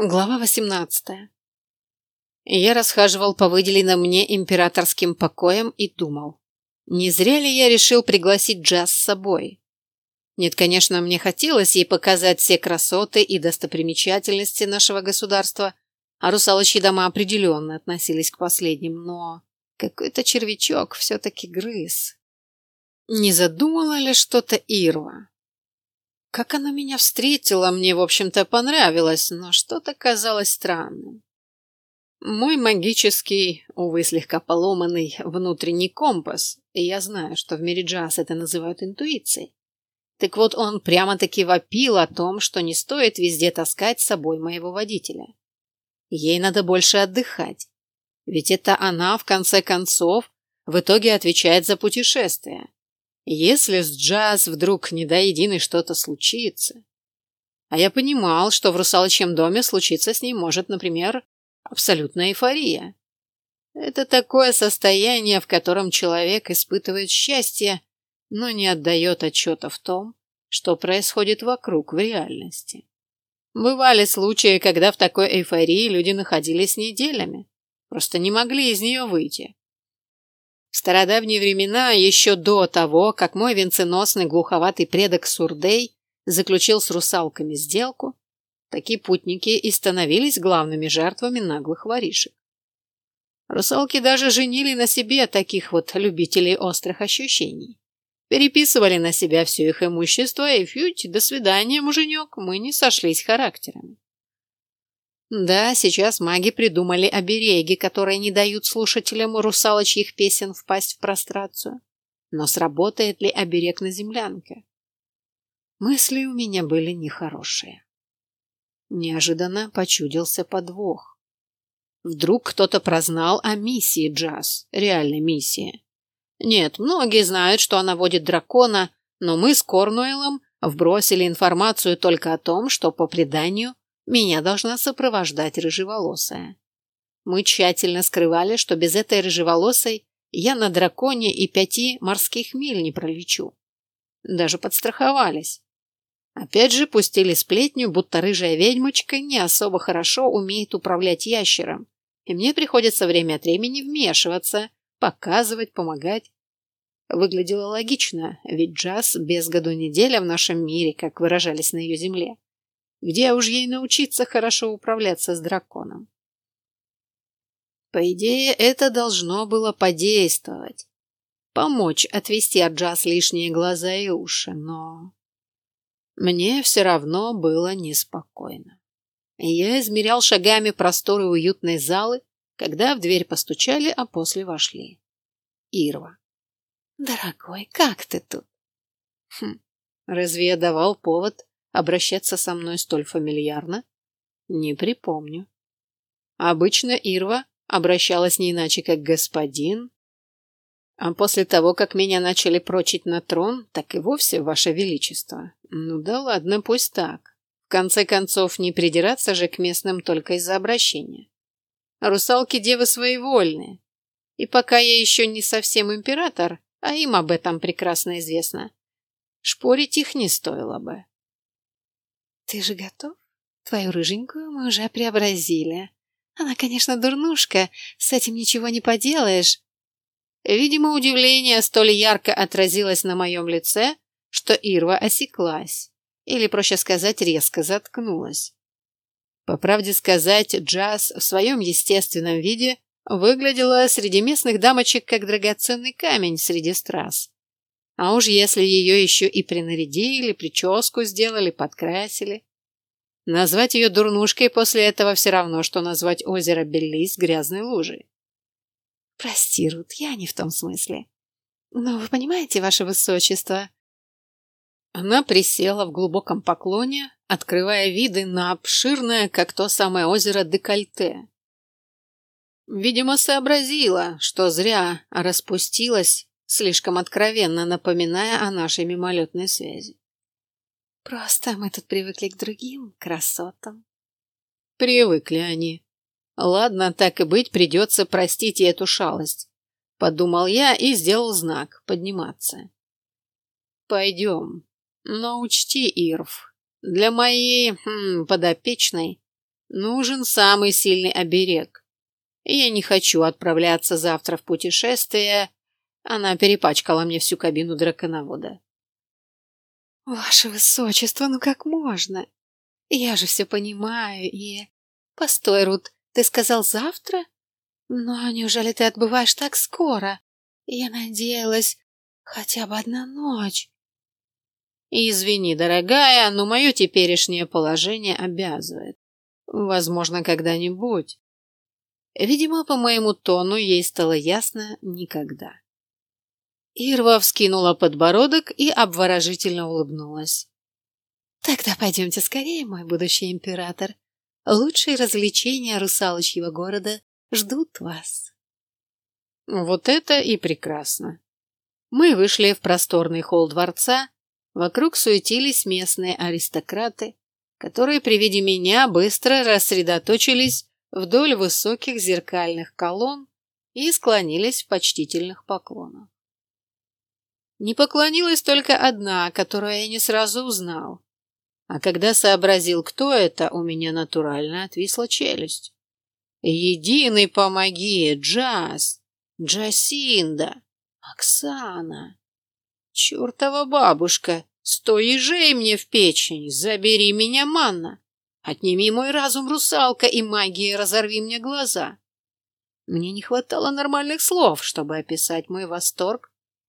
Глава 18. Я расхаживал по выделенным мне императорским покоям и думал, не зря ли я решил пригласить Джаз с собой. Нет, конечно, мне хотелось ей показать все красоты и достопримечательности нашего государства, а русалочьи дома определенно относились к последним, но какой-то червячок все-таки грыз. Не задумала ли что-то Ирва? Как она меня встретила, мне, в общем-то, понравилось, но что-то казалось странным. Мой магический, увы, слегка поломанный внутренний компас, и я знаю, что в мире джаз это называют интуицией. Так вот, он прямо-таки вопил о том, что не стоит везде таскать с собой моего водителя. Ей надо больше отдыхать. Ведь это она, в конце концов, в итоге отвечает за путешествие. Если с Джаз вдруг не до единой что-то случится... А я понимал, что в русалочьем доме случиться с ней может, например, абсолютная эйфория. Это такое состояние, в котором человек испытывает счастье, но не отдает отчета в том, что происходит вокруг в реальности. Бывали случаи, когда в такой эйфории люди находились неделями, просто не могли из нее выйти. В стародавние времена, еще до того, как мой венценосный глуховатый предок Сурдей заключил с русалками сделку, такие путники и становились главными жертвами наглых воришек. Русалки даже женили на себе таких вот любителей острых ощущений. Переписывали на себя все их имущество, и фють, до свидания, муженек, мы не сошлись характерами. Да, сейчас маги придумали обереги, которые не дают слушателям русалочьих песен впасть в прострацию. Но сработает ли оберег на землянке? Мысли у меня были нехорошие. Неожиданно почудился подвох. Вдруг кто-то прознал о миссии Джаз, реальной миссии. Нет, многие знают, что она водит дракона, но мы с Корнуэлом вбросили информацию только о том, что, по преданию, меня должна сопровождать рыжеволосая. Мы тщательно скрывали, что без этой рыжеволосой я на драконе и пяти морских миль не пролечу. Даже подстраховались. Опять же пустили сплетню, будто рыжая ведьмочка не особо хорошо умеет управлять ящером, и мне приходится время от времени вмешиваться, показывать, помогать. Выглядело логично, ведь Джаз без году неделя в нашем мире, как выражались на ее земле. Где уж ей научиться хорошо управляться с драконом? По идее, это должно было подействовать. Помочь отвести от Джаз лишние глаза и уши, но... Мне все равно было неспокойно. Я измерял шагами просторы уютной залы, когда в дверь постучали, а после вошли. Ирва. «Дорогой, как ты тут?» «Хм, разве я давал повод обращаться со мной столь фамильярно? Не припомню. Обычно Ирва обращалась не иначе, как господин. А после того, как меня начали прочить на трон, так и вовсе, ваше величество. Ну да ладно, пусть так. В конце концов, не придираться же к местным только из-за обращения. Русалки девы своевольные. И пока я еще не совсем император, а им об этом прекрасно известно, шпорить их не стоило бы. «Ты же готов? Твою рыженькую мы уже преобразили. Она, конечно, дурнушка, с этим ничего не поделаешь». Видимо, удивление столь ярко отразилось на моем лице, что Ирва осеклась, или, проще сказать, резко заткнулась. По правде сказать, Джаз в своем естественном виде выглядела среди местных дамочек как драгоценный камень среди страз. А уж если ее еще и принарядили, прическу сделали, подкрасили. Назвать ее дурнушкой после этого все равно, что назвать озеро Беллис грязной лужей. Прости, Рут, я не в том смысле. Но вы понимаете, ваше высочество... Она присела в глубоком поклоне, открывая виды на обширное, как то самое озеро Декольте. Видимо, сообразила, что зря распустилась слишком откровенно напоминая о нашей мимолетной связи. Просто мы тут привыкли к другим красотам. Привыкли они. Ладно, так и быть, придется простить ей эту шалость. Подумал я и сделал знак подниматься. Пойдем. Но учти, Ирв, для моей хм, подопечной Нужен самый сильный оберег. Я не хочу отправляться завтра в путешествие. Она перепачкала мне всю кабину драконовода. Ваше Высочество, ну как можно? Я же все понимаю и... Постой, Рут, ты сказал завтра? Но неужели ты отбываешь так скоро? Я надеялась, хотя бы одна ночь. Извини, дорогая, но мое теперешнее положение обязывает. Возможно, когда-нибудь. Видимо, по моему тону ей стало ясно никогда. Ирва вскинула подбородок и обворожительно улыбнулась. Тогда пойдемте скорее, мой будущий император. Лучшие развлечения русалочьего города ждут вас. Вот это и прекрасно. Мы вышли в просторный холл дворца, вокруг суетились местные аристократы, которые при виде меня быстро рассредоточились вдоль высоких зеркальных колонн и склонились в почтительных поклонах. Не поклонилась только одна, которую я не сразу узнал. А когда сообразил, кто это, у меня натурально отвисла челюсть. Единый помоги, Джаз, Джасинда, Оксана. Чертова бабушка, сто ежей мне в печень, забери меня, манна. Отними мой разум, русалка, и магией разорви мне глаза. Мне не хватало нормальных слов, чтобы описать мой восторг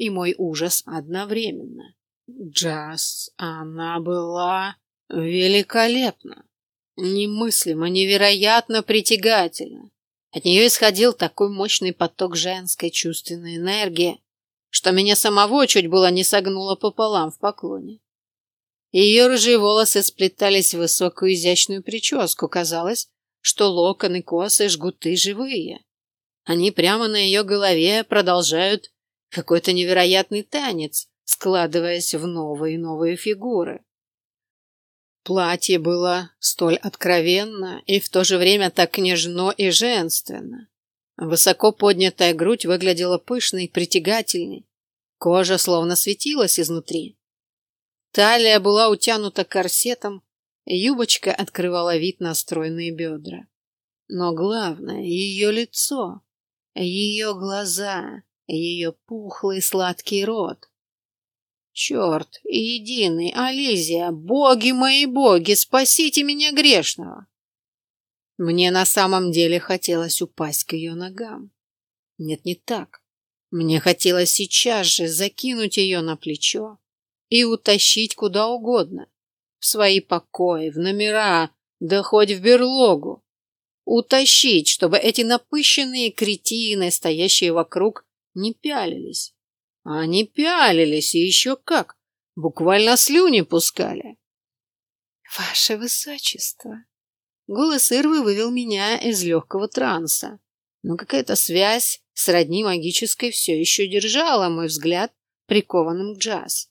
и мой ужас одновременно. Джаз, она была великолепна. Немыслимо, невероятно притягательно. От нее исходил такой мощный поток женской чувственной энергии, что меня самого чуть было не согнуло пополам в поклоне. Ее рыжие волосы сплетались в высокую изящную прическу. Казалось, что локоны, косы, жгуты живые. Они прямо на ее голове продолжают какой-то невероятный танец, складываясь в новые и новые фигуры. Платье было столь откровенно и в то же время так нежно и женственно. Высоко поднятая грудь выглядела пышной, притягательной. Кожа словно светилась изнутри. Талия была утянута корсетом, юбочка открывала вид на стройные бедра. Но главное — ее лицо, ее глаза, ее пухлый сладкий рот. Черт, единый, Ализия, боги мои боги, спасите меня грешного. Мне на самом деле хотелось упасть к ее ногам. Нет, не так. Мне хотелось сейчас же закинуть ее на плечо и утащить куда угодно. В свои покои, в номера, да хоть в берлогу. Утащить, чтобы эти напыщенные кретины, стоящие вокруг, не пялились. Они пялились, и еще как. Буквально слюни пускали. «Ваше Высочество!» Голос Ирвы вывел меня из легкого транса. Но какая-то связь сродни магической все еще держала мой взгляд прикованным к джаз.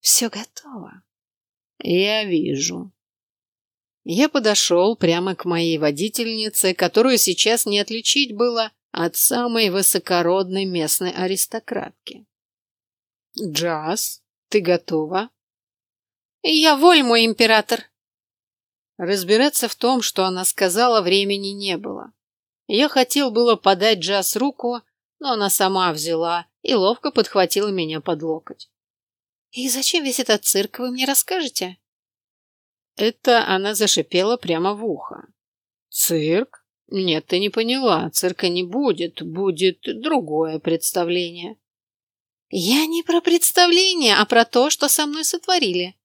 «Все готово». «Я вижу». Я подошел прямо к моей водительнице, которую сейчас не отличить было от самой высокородной местной аристократки. «Джаз, ты готова?» «Я воль, мой император!» Разбираться в том, что она сказала, времени не было. Я хотел было подать Джаз руку, но она сама взяла и ловко подхватила меня под локоть. «И зачем весь этот цирк, вы мне расскажете?» Это она зашипела прямо в ухо. «Цирк? Нет, ты не поняла. Цирка не будет. Будет другое представление. Я не про представление, а про то, что со мной сотворили.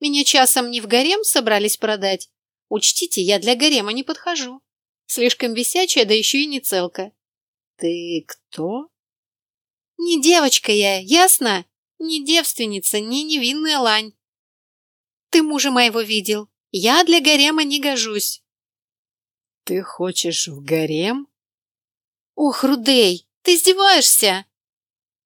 Меня часом не в гарем собрались продать. Учтите, я для гарема не подхожу. Слишком висячая, да еще и не целка. Ты кто? Не девочка я, ясно? Не девственница, не невинная лань. Ты мужа моего видел. Я для гарема не гожусь. Ты хочешь в гарем? Ох, Рудей, ты издеваешься?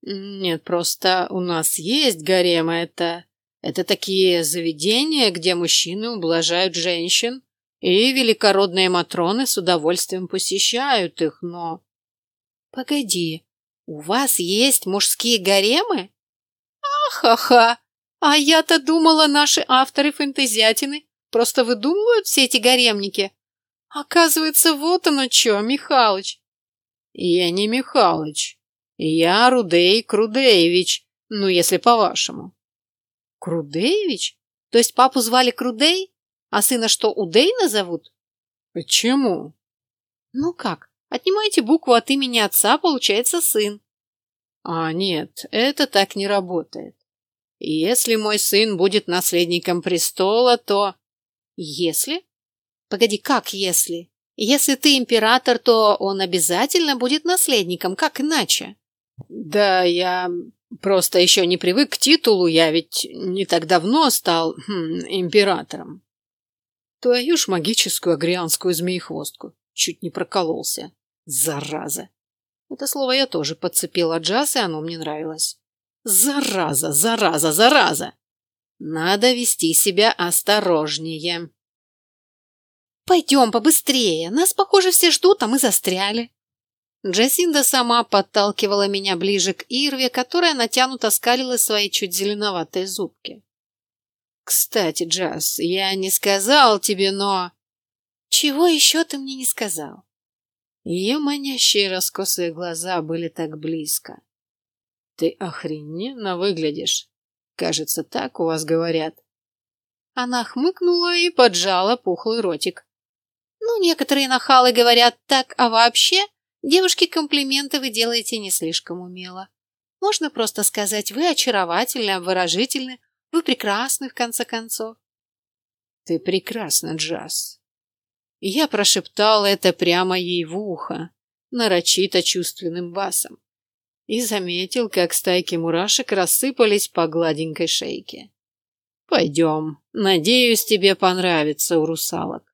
Нет, просто у нас есть гарем, это... Это такие заведения, где мужчины ублажают женщин, и великородные матроны с удовольствием посещают их, но... Погоди, у вас есть мужские гаремы? Ахаха! А я-то думала, наши авторы фэнтезиатины просто выдумывают все эти гаремники, Оказывается, вот оно что, Михалыч. Я не Михалыч. Я Рудей Крудеевич, ну, если по-вашему. Крудеевич? То есть папу звали Крудей? А сына что, Удей назовут? Почему? Ну как, отнимаете букву от имени отца, получается сын. А нет, это так не работает. Если мой сын будет наследником престола, то... Если? Погоди, как если? Если ты император, то он обязательно будет наследником, как иначе? Да, я просто еще не привык к титулу, я ведь не так давно стал хм, императором. Твою ж магическую агрианскую змеехвостку. Чуть не прокололся. Зараза. Это слово я тоже подцепила джаз, и оно мне нравилось. Зараза, зараза, зараза! Надо вести себя осторожнее. Пойдем побыстрее. Нас, похоже, все ждут, а мы застряли. Джасинда сама подталкивала меня ближе к Ирве, которая натянуто скалила свои чуть зеленоватые зубки. «Кстати, Джаз, я не сказал тебе, но...» «Чего еще ты мне не сказал?» Ее манящие раскосые глаза были так близко. «Ты охрененно выглядишь. Кажется, так у вас говорят». Она хмыкнула и поджала пухлый ротик. «Ну, некоторые нахалы говорят так, а вообще девушке комплименты вы делаете не слишком умело. Можно просто сказать, вы очаровательны, обворожительны, вы прекрасны, в конце концов». «Ты прекрасна, Джаз», я прошептал это прямо ей в ухо, нарочито чувственным басом, и заметил, как стайки мурашек рассыпались по гладенькой шейке. «Пойдем. Надеюсь, тебе понравится у русалок».